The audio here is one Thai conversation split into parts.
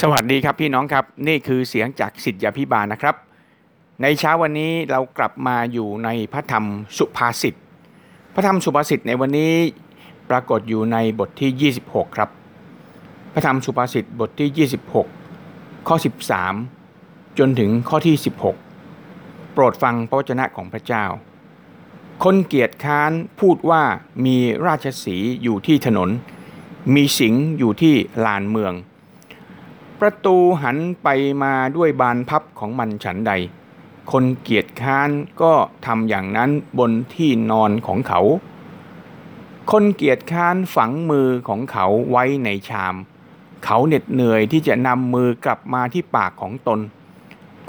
สวัสดีครับพี่น้องครับ นี่คือเสียงจากสิทธยาพิบาลนะครับ ในเช้าวันนี้เรากลับมาอยู่ในพระธรรมสุภาษิตพระธรรมสุภาษิตในวันนี้ปรากฏอยู่ในบทที่ 26 ครับ พระธรรมสุภาษิตบทที่ 26 ข้อ 13 จนถึงข้อที่ 16 โปรดฟังพระวจนะของพระเจ้า คนเกียจค้านพูดว่ามีราชสีอยู่ที่ถนน มีสิงอยู่ที่ลานเมือง ประตูหันไปมาด้วยบานพับของมันฉันใด คนเกียจค้านก็ทำอย่างนั้นบนที่นอนของเขา คนเกียจค้านฝังมือของเขาไว้ในชาม เขาเหน็ดเหนื่อยที่จะนำมือกลับมาที่ปากของตน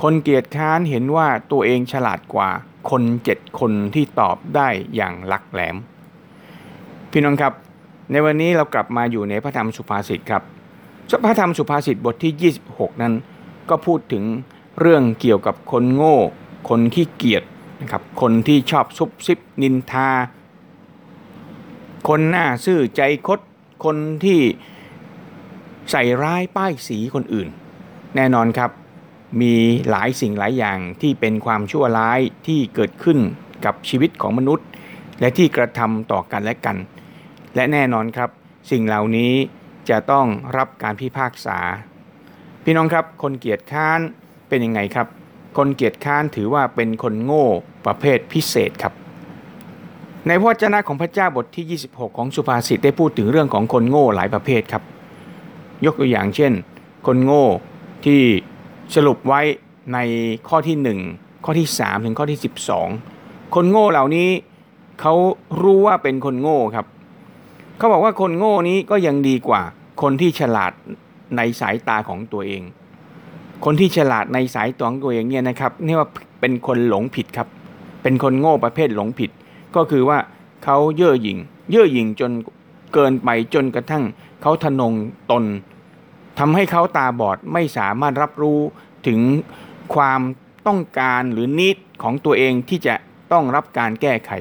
คนเกียจค้านเห็นว่าตัวเองฉลาดกว่าคนเจ็ดคนที่ตอบได้อย่างหลักแหลม พี่น้องครับ ในวันนี้เรากลับมาอยู่ในพระธรรมสุภาษิตครับ พระธรรมสุภาษิตบทที่ 26 นั้น ก็พูดถึงเรื่องเกี่ยวกับคนโง่ คนขี้เกียจนะครับคนที่ชอบซุบซิบนินทา คนหน้าซื่อใจคดคนที่ใส่ร้ายป้ายสีคนอื่น แน่นอนครับมีหลายสิ่งหลายอย่างที่เป็นความชั่วร้ายที่เกิดขึ้นกับชีวิตของมนุษย์ และที่กระทำต่อกันและกัน และแน่นอนครับ สิ่งเหล่านี้ จะต้องรับการพิพากษา พี่น้องครับคนเกียจค้านเป็นยังไงครับ คนเกียจค้านถือว่าเป็นคนโง่ประเภทพิเศษครับ ในพระวจนะของพระเจ้าบทที่ 26 ของสุภาษิตได้พูดถึงเรื่องของคนโง่หลายประเภทครับ ยกตัวอย่างเช่น คนโง่ที่สรุปไว้ในข้อที่ 1 ข้อที่ 3 ถึงข้อที่ 12 คนโง่เหล่านี้เขารู้ว่าเป็นคนโง่ครับ เขาบอกว่าคนโง่นี้ก็ยังดีกว่า คนที่ฉลาดในสายตาของตัวเอง คนที่ฉลาดในสายตาของตัวเองเนี่ยนะครับนี่ว่าเป็นคนหลงผิดครับ เป็นคนโง่ประเภทหลงผิด ก็คือว่าเขาเย่อหยิ่ง เย่อหยิ่งจนเกินไปจนกระทั่งเขาทนงตนทำให้เขาตาบอดไม่สามารถรับรู้ถึงความต้องการหรือนิดของตัวเองที่จะต้องรับการแก้ไข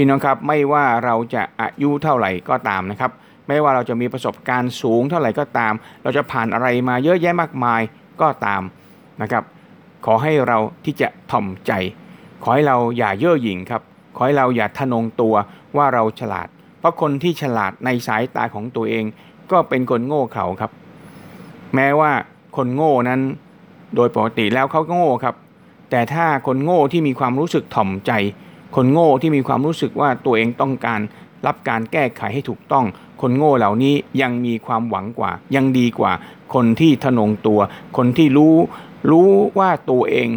พี่น้องครับไม่ว่าเราจะอายุเท่าไหร่ก็ตามนะครับ ไม่ว่าเราจะมีประสบการณ์สูงเท่าไหร่ก็ตาม เราจะผ่านอะไรมาเยอะแยะมากมายก็ตามนะครับ ขอให้เราที่จะถ่อมใจ ขอให้เราอย่าเย่อหยิ่งครับ ขอให้เราอย่าทะนงตัวว่าเราฉลาด เพราะคนที่ฉลาดในสายตาของตัวเอง ก็เป็นคนโง่เขลาครับ แม้ว่าคนโง่นั้นโดยปกติแล้วเขาก็โง่ครับ แต่ถ้าคนโง่ที่มีความรู้สึกถ่อมใจ คนโง่ที่มีความรู้สึกว่าตัวเองต้องการรับการแก้ไขให้ถูกต้อง คนโง่เหล่านี้ยังมีความหวังกว่า ยังดีกว่า คนที่ทนงตัว คนที่รู้รู้ว่าตัวเอง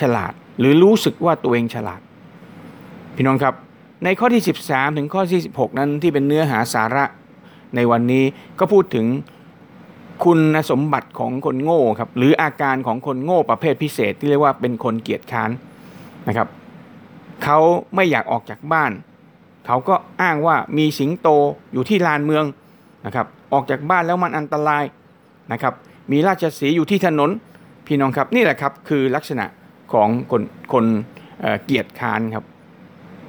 ฉลาด หรือรู้สึกว่าตัวเองฉลาด พี่น้องครับ ในข้อที่ 13 ถึงข้อที่ 16 นั้นที่เป็นเนื้อหาสาระในวันนี้ก็พูดถึงคุณสมบัติของคนโง่ครับหรืออาการของคนโง่ประเภทพิเศษที่เรียกว่าเป็นคนเกียจค้านนะครับ เขาไม่อยากออกจากบ้าน เขาก็อ้างว่ามีสิงโตอยู่ที่ลานเมืองนะครับ ออกจากบ้านแล้วมันอันตรายนะครับ มีราชสีอยู่ที่ถนนพี่น้องครับนี่แหละครับคือลักษณะของคนคนเกียรติค้านครับ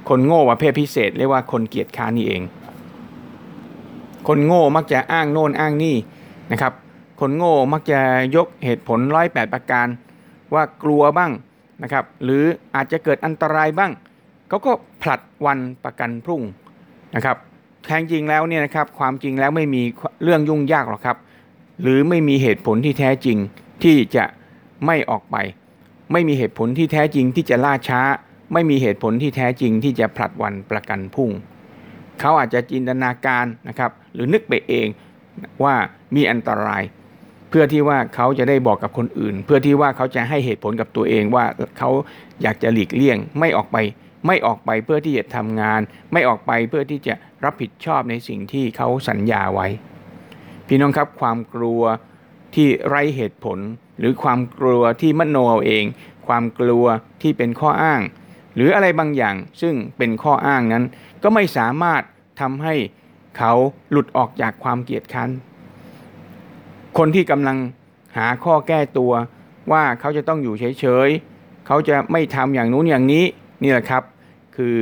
คนโง่ประเภทพิเศษเรียกว่าคนเกียรติค้านนี่เอง คนโง่มักจะอ้างโน่นอ้างนี่นะครับ คนโง่มักจะยกเหตุผลร้อยแปดประการว่ากลัวบ้าง นะครับหรืออาจจะเกิดอันตรายบ้างเขาก็ผลัดวันประกันพรุ่งนะครับแท้จริงแล้วเนี่ยนะครับความจริงแล้วไม่มีเรื่องยุ่งยากหรอกครับ หรือไม่มีเหตุผลที่แท้จริงที่จะไม่ออกไป ไม่มีเหตุผลที่แท้จริงที่จะล่าช้า ไม่มีเหตุผลที่แท้จริงที่จะผลัดวันประกันพรุ่งเขาอาจจะจินตนาการนะครับ หรือนึกไปเองว่ามีอันตราย เพื่อที่ว่าเขาจะได้บอกกับคนอื่น เพื่อที่ว่าเขาจะให้เหตุผลกับตัวเองว่าเขาอยากจะหลีกเลี่ยง ไม่ออกไป ไม่ออกไปเพื่อที่จะทำงาน ไม่ออกไปเพื่อที่จะรับผิดชอบในสิ่งที่เขาสัญญาไว้ พี่น้องครับความกลัวที่ไร้เหตุผล หรือความกลัวที่มโนเอาเอง ความกลัวที่เป็นข้ออ้าง หรืออะไรบางอย่างซึ่งเป็นข้ออ้างนั้น ก็ไม่สามารถทำให้เขาหลุดออกจากความเกียดค้าน คนที่กำลังหาข้อแก้ตัวว่าเขาจะต้องอยู่เฉยๆ เขาจะไม่ทำอย่างนู้นอย่างนี้นี่แหละครับ คือ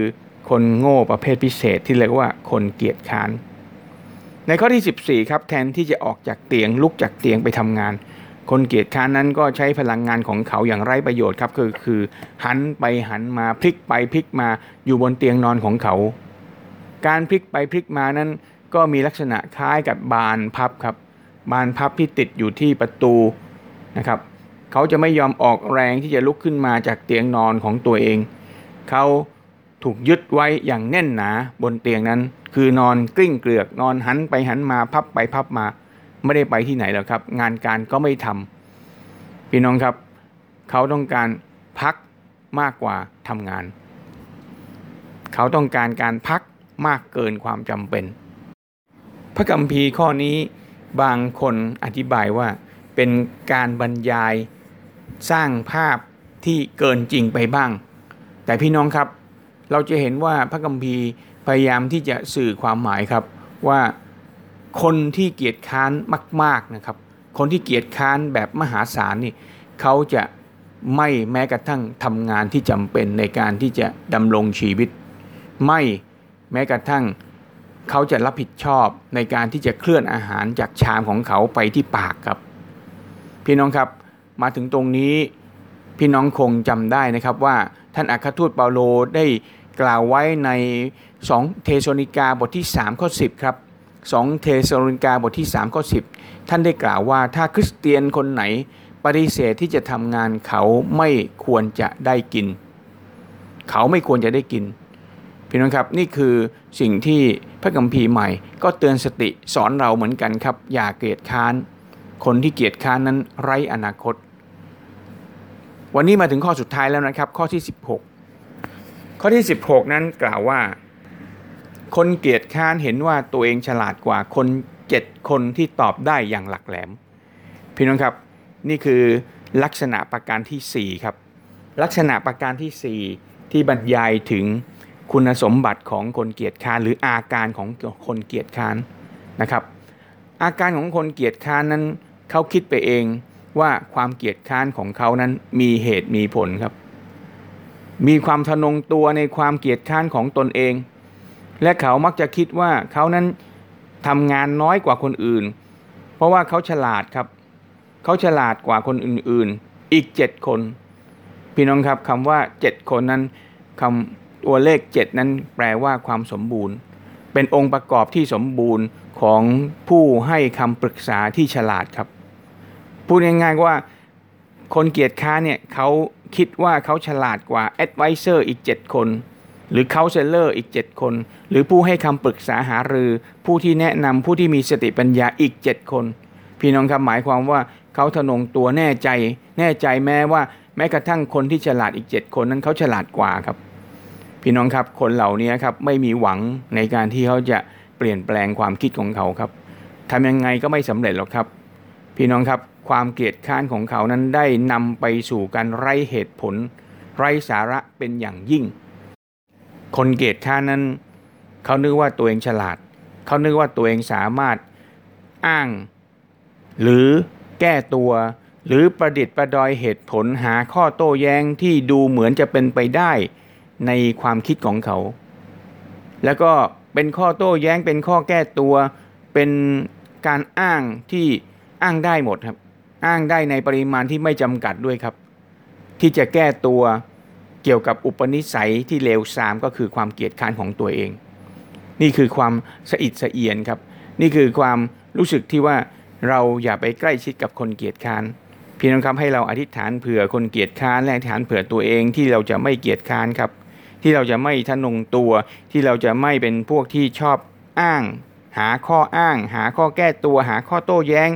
คนโง่ประเภทพิเศษที่เรียกว่าคนเกียจค้าน ในข้อที่ 14 ครับแทนที่จะออกจากเตียงลุกจากเตียงไปทำงาน คนเกียจค้านนั้นก็ใช้พลังงานของเขาอย่างไร้ประโยชน์ครับคือคือหันไปหันมาพลิกไปพลิกมาอยู่บนเตียงนอนของเขา การพลิกไปพลิกมานั้นก็มีลักษณะคล้ายกับบานพับครับ บานพับที่ติดอยู่ที่ประตูนะครับ เขาจะไม่ยอมออกแรงที่จะลุกขึ้นมาจากเตียงนอนของตัวเอง เขาถูกยึดไว้อย่างแน่นหนาบนเตียงนั้น คือนอนกลิ้งเกลือกนอนหันไปหันมาพับไปพับมา ไม่ได้ไปที่ไหนแล้วครับ งานการก็ไม่ทำพี่น้องครับ เขาต้องการพักมากกว่าทำงาน เขาต้องการการพักมากเกินความจำเป็น พระคัมภีร์ข้อนี้ บางคนอธิบายว่าเป็นการบรรยายสร้างภาพที่เกินจริงไปบ้าง แต่พี่น้องครับ เราจะเห็นว่าพระคัมภีร์พยายามที่จะสื่อความหมายครับว่าคนที่เกียจค้านมาก ๆนะครับ คนที่เกียจค้านแบบมหาศาลนี่เขาจะไม่แม้กระทั่งทำงานที่จำเป็นในการที่จะดำรงชีวิต ไม่แม้กระทั่ง เขาจะรับผิดชอบในการที่จะเคลื่อนอาหารจากชามของเขาไปที่ปากครับ พี่น้องครับมาถึงตรงนี้พี่น้องคงจำได้นะครับว่าท่านอัครทูตเปาโลได้กล่าวไว้ใน 2 เทสโลนิกาบทที่ 3 ข้อ 10 ครับ 2 เทสโลนิกาบทที่ 3 ข้อ 10 ท่านได้กล่าวว่าถ้าคริสเตียนคนไหนปฏิเสธที่จะทำงานเขาไม่ควรจะได้กิน เขาไม่ควรจะได้กิน พี่น้องครับนี่คือสิ่งที่พระกัมภีร์ใหม่ ก็เตือนสติสอนเราเหมือนกันครับ อย่าเกลียดค้าน คนที่เกียจค้านนั้นไร้อนาคต วันนี้มาถึงข้อสุดท้ายแล้วนะครับ ข้อที่ 16 ข้อที่ 16 นั้นกล่าวว่า คนเกียจค้านเห็นว่าตัวเองฉลาดกว่าคนเจ็ดคนที่ตอบได้อย่างหลักแหลม พี่น้องครับนี่คือลักษณะประการที่ 4 ครับ ลักษณะประการที่ 4 ที่บรรยายถึง คุณสมบัติของคนเกียจค้านหรืออาการของคนเกียจค้านนะครับ อาการของคนเกียจค้านนั้นเขาคิดไปเองว่าความเกียจค้านของเขานั้นมีเหตุมีผลครับ มีความทะนงตัวในความเกียจค้านของตนเอง และเขามักจะคิดว่าเขานั้นทำงานน้อยกว่าคนอื่น เพราะว่าเขาฉลาดครับ เขาฉลาดกว่าคนอื่นๆ อีกเจ็ดคน พี่น้องครับคำว่าเจ็ดคนนั้นคำ ตัวเลขเจ็ดนั้นแปลว่าความสมบูรณ์ เป็นองค์ประกอบที่สมบูรณ์ของผู้ให้คำปรึกษาที่ฉลาดครับ พูดง่ายๆว่าคนเกียรติค้าเนี่ยเขาคิดว่าเขาฉลาดกว่า advisor อีก 7 คน หรือ counselor อีก 7 คน หรือผู้ให้คำปรึกษาหารือ ผู้ที่แนะนำผู้ที่มีสติปัญญาอีก 7 คน พี่น้องครับหมายความว่าเขาทะนงตัวแน่ใจ แน่ใจแม้ว่าแม้กระทั่งคนที่ฉลาดอีก 7 คนนั้นเขาฉลาดกว่าครับ พี่น้องครับคนเหล่านี้ครับไม่มีหวังในการที่เขาจะเปลี่ยนแปลงความคิดของเขาครับทำยังไงก็ไม่สำเร็จหรอกครับ พี่น้องครับความเกลียดค้านของเขานั้นได้นำไปสู่การไร้เหตุผล ไร้สาระเป็นอย่างยิ่ง คนเกลียดค้านนั้น เขานึกว่าตัวเองฉลาด เขานึกว่าตัวเองสามารถอ้าง หรือแก้ตัว หรือประดิษฐ์ประดอยเหตุผลหาข้อโต้แย้งที่ดูเหมือนจะเป็นไปได้ ในความคิดของเขา แล้วก็เป็นข้อโต้แย้งเป็นข้อแก้ตัวเป็นการอ้างที่อ้างได้หมดครับ อ้างได้ในปริมาณที่ไม่จำกัดด้วยครับ ที่จะแก้ตัวเกี่ยวกับอุปนิสัยที่เลวทรามก็คือความเกียดค้านของตัวเอง นี่คือความสะอิดสะเอียนครับ นี่คือความรู้สึกที่ว่าเราอย่าไปใกล้ชิดกับคนเกียดค้านพี่น้องครับให้เราอธิษฐานเผื่อคนเกียจค้านและอธิษฐานเผื่อตัวเองที่เราจะไม่เกียจค้านครับ ที่เราจะไม่ทะนงตัว ที่เราจะไม่เป็นพวกที่ชอบอ้าง หาข้ออ้าง หาข้อแก้ตัว หาข้อโต้แย้ง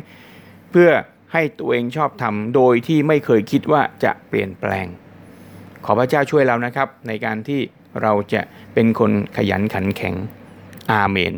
เพื่อให้ตัวเองชอบทำโดยที่ไม่เคยคิดว่าจะเปลี่ยนแปลง ขอพระเจ้าช่วยเรานะครับ ในการที่เราจะเป็นคนขยันขันแข็งอาเมน